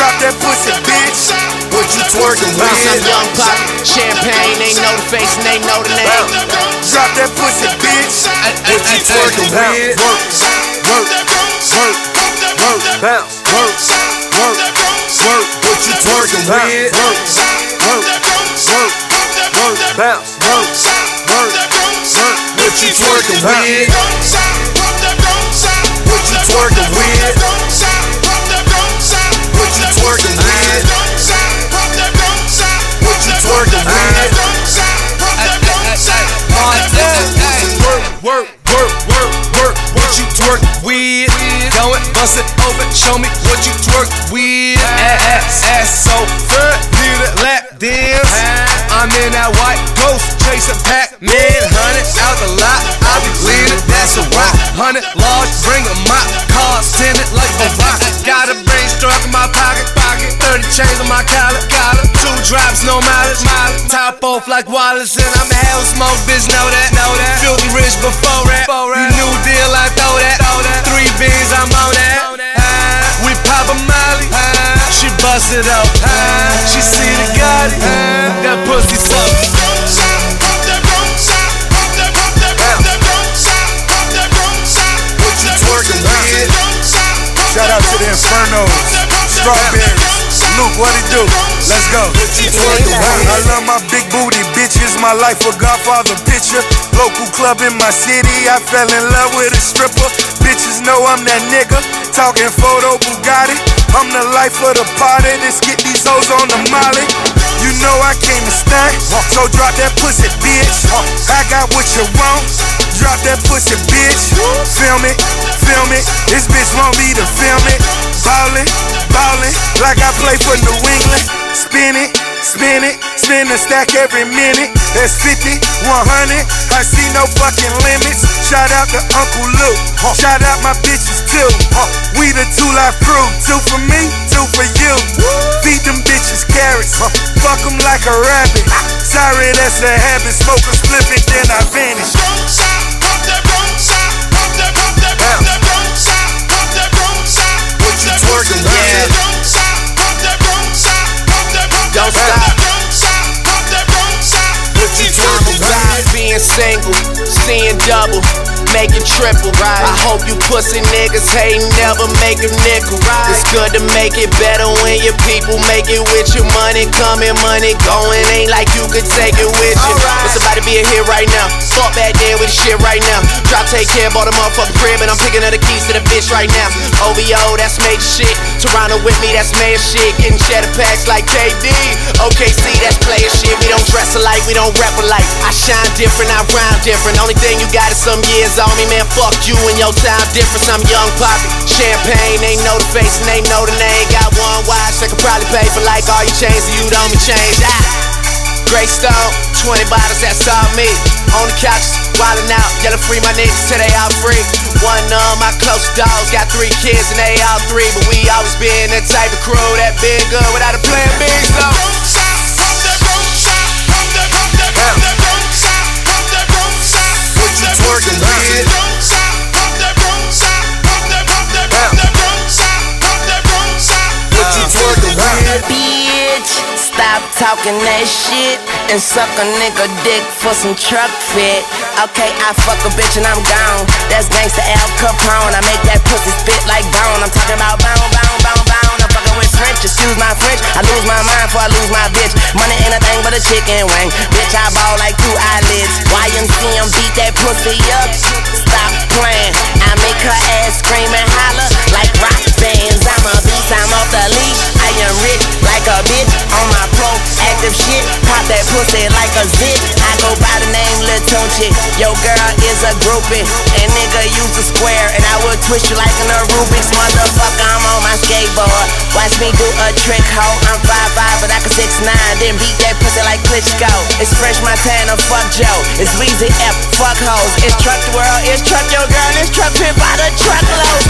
Drop that pussy, bitch. What you twerking with? I'm young pop, champagne, they know the face and they know the name. Drop that pussy, bitch. What you twerking with? Work, work, work, work, bounce, work, work, work. What you twerking with? Work, work, work, work, bounce, work, work, work. What you twerking with? Bust it open. Show me what you twerk with. Ass, ass so good. Need a lap dance. I'm in that white ghost chasing Pac-Man. Hundred out the lot. I be leaning. That's a rock. Hundred large. Bring a mop. Cars tinted like a rock. Got a brain struck in my pocket. Pocket. Thirty chains on my collar. Collar. Two drops, no mileage. Mileage. Top off like Wallace and I'm a hell smoke. Bitch, know that. Know that. Filthy rich before rap. You new deal, I throw that. Three beans, I'm on it up. Ah, She see the Gotti. Ah, That pussy suck. What you twerking with? Shout out to the Infernos, Strawberries. Luke, what it do? Let's go. I love my big booty bitches. My life a Godfather picture. Local club in my city. I fell in love with a stripper. Bitches know I'm that nigga. Talking photo Bugatti. I'm the life of the party. Let's get these hoes on the molly. You know I came to stand. So drop that pussy, bitch. I got what you want. Drop that pussy, bitch. Film it, film it. This bitch want me to film it. Ballin', ballin', like I play for New England. Spin it, spin it, spin the stack every minute. That's 50, 100. I see no fucking limits. Shout out to Uncle Luke. Shout out my bitches too. We the 2 Live Crew. Two for me, two for you. Feed them bitches carrots. Fuck them like a rabbit. Sorry, that's a habit. Smoke a split it, then I vanish. Single, seeing double, making triple. I hope you pussy niggas hate never make a nickel. It's good to make it better when your people make it with your Money coming, money going. Ain't like you could take it with you. But somebody be here right now. Fuck back there with the shit right now. Drop, take care, bought a motherfucking crib, and I'm picking up the keys to the bitch right now. OVO, that's major shit. Toronto with me, that's mayor shit. Getting cheddar packs like KD. OKC, that's player shit. We don't dress alike, we don't rap alike. I shine different, I rhyme different. Only thing you got is some years on me, man. Fuck you and your time difference. I'm young poppy. Champagne, they know the face and they know the name. Got one watch, they could probably pay for like all your chains, so you don't be changed. Ah. Greystone, 20 bottles, that's all me. On the couch, wildin' out, yelling free my niggas till they all free. One of my close dogs got three kids and they all three, but we always been that type of crew that been good without a plan B. So. Stop talking that shit and suck a nigga dick for some truck fit. Okay, I fuck a bitch and I'm gone. That's gangsta Al Capone. I make that pussy spit like bone. I'm talking about bone, bone, bone, bone. I'm fucking with French, excuse my French. I lose my mind before I lose my bitch. Money ain't a thing but a chicken wing. Bitch, I ball like two eyelids. YMCM beat that pussy up. Stop playing. I make her ass scream and holler like rock bands. I'm a pussy like a zit. I go by the name Lil Tunechi. Girl is a groupie. And nigga use a square. And I will twist you like an Rubik's. Motherfucker, I'm on my skateboard. Watch me do a trick, ho. I'm 5'5, but I can 6'9. Then beat that pussy like Klitschko. It's French Montana, fuck Joe. It's Weezy F, fuck hoes. It's Truck the World, it's Truck Your Girl, it's Truck Pimp by the Truckload.